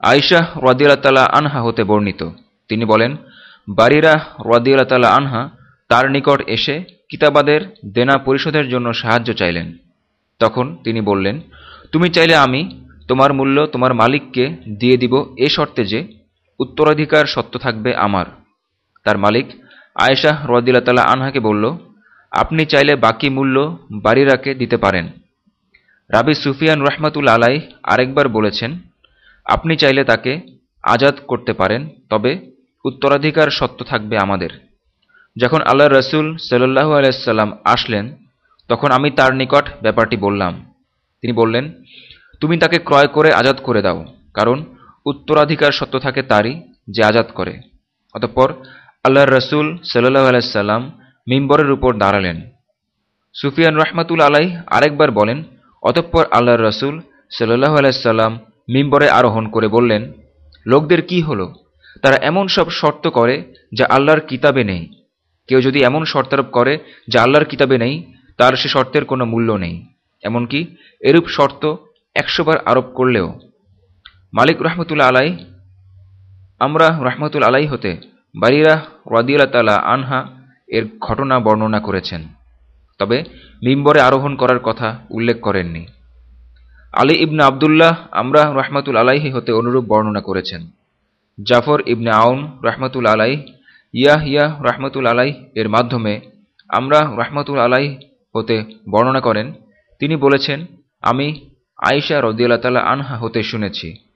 আয়শাহ রদিয়াল্লাহ আনহা হতে বর্ণিত। তিনি বলেন, বারিরা রদিয়াল্লাহ আনহা তার নিকট এসে কিতাবাদের দেনা পরিশোধের জন্য সাহায্য চাইলেন। তখন তিনি বললেন, তুমি চাইলে আমি তোমার মূল্য তোমার মালিককে দিয়ে দিব এ শর্তে যে উত্তরাধিকার সত্য থাকবে আমার। তার মালিক আয়েশাহ রদিল্লা আনহাকে বলল, আপনি চাইলে বাকি মূল্য বাড়িরাকে দিতে পারেন। রাবি সুফিয়ান রহমাতুল আলাই আরেকবার বলেছেন আপনি চাইলে তাকে আজাদ করতে পারেন, তবে উত্তরাধিকার সত্য থাকবে আমাদের। যখন আল্লাহ রসুল সাল্লাহু আলাইসাল্লাম আসলেন, তখন আমি তার নিকট ব্যাপারটি বললাম। তিনি বললেন, তুমি তাকে ক্রয় করে আজাদ করে দাও, কারণ উত্তরাধিকার সত্য থাকে তারই যে আজাদ করে। অতঃপর আল্লাহ রসুল সাল্লাহ আলাইসাল্লাম মিম্বরের উপর দাঁড়ালেন। সুফিয়ান রহমাতুল আলাই আরেকবার বলেন, অতঃপর আল্লাহ রসুল সাল্লাহ আলাইসাল্লাম মিম্বরে আরোহণ করে বললেন, লোকদের কি হলো? তারা এমন সব শর্ত করে যা আল্লাহর কিতাবে নেই। কেউ যদি এমন শর্তারোপ করে যা আল্লাহর কিতাবে নেই, তার সে শর্তের কোনো মূল্য নেই। এমনকি এরূপ শর্ত একশোবার আরোপ করলেও। মালিক রহমতুল্লা আলাই আমরা রহমতুল আলাই হতে বারিরা রদিয়াল্লা তালা আনহা এর ঘটনা বর্ণনা করেছেন। তবে মিম্বরে আরোহণ করার কথা উল্লেখ করেননি। আলী ইবনে আবদুল্লাহ আমরা রহমাতুল আলাইহি হতে অনুরূপ বর্ণনা করেছেন। জাফর ইবনে আউন রহমাতুল আলাই ইয়াহ ইয়াহ রহমাতুল আলাই এর মাধ্যমে আমরা রহমাতুল আলাই হতে বর্ণনা করেন। তিনি বলেছেন, আমি আয়েশা রদিয়াল্লা তালা আনহা হতে শুনেছি।